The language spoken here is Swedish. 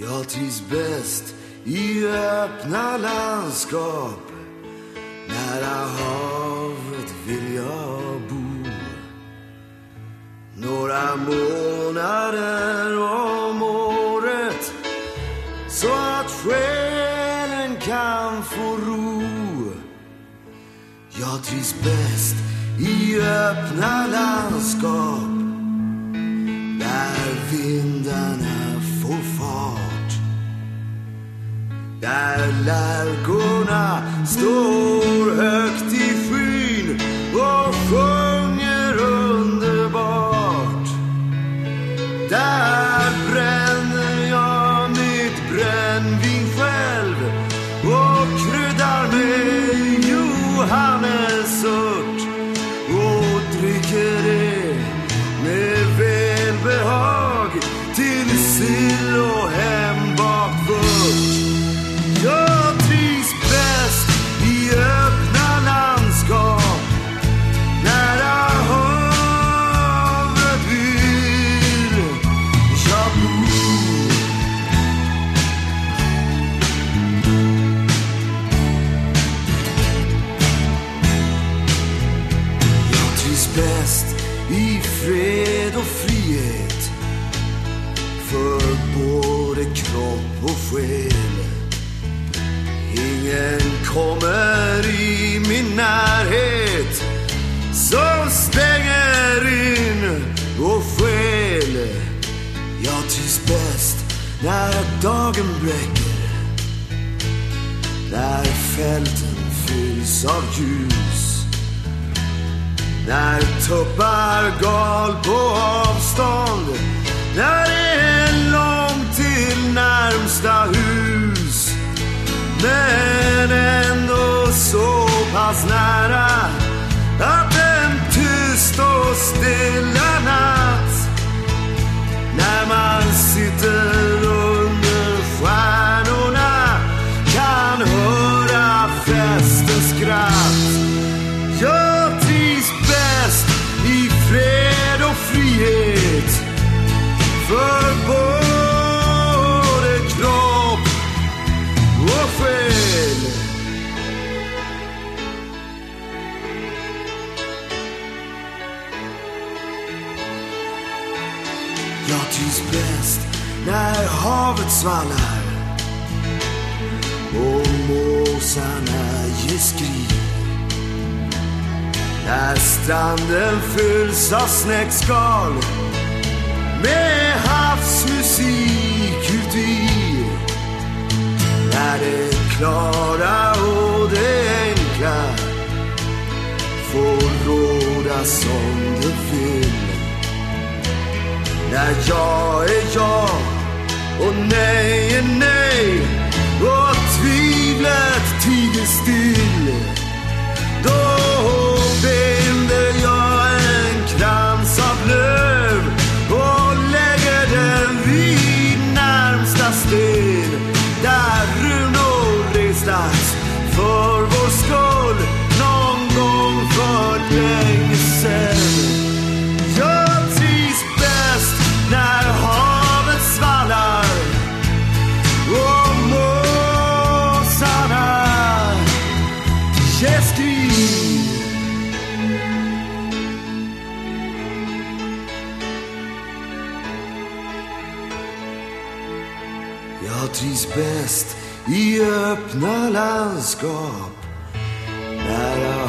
Jag trivs bäst i öppna landskap. Nära havet vill jag bo. Några månader om året Så att själen kan få ro. Jag trivs bäst i öppna landskap. Där vinden där lärkorna står högt i skyn och sjunger underbart. Där bränner jag mitt brännvin själv och kryddar med johannes trivs bäst i fred och frihet för både kropp och själ. Ingen kommer i min närhet som stänger in och skäl. Jag trivs bäst när dagen bräcker när fälten fylls av ljus när tuppar gal på avstånd när det är långt till närmsta hus men ändå så pass nära Jag trivs bäst när havet svallar och måsarna ger skri. När stranden fylls av snäckskal med havsmusik uti. När det klara och det enkla får råda som det vill. När jag är jag och nej är nej och tvivlet tiger still. Då binder jag en krans av löv och lägger den vid närmsta sten där runor ristats Chesky. Jag trivs bäst i öppna landskap nära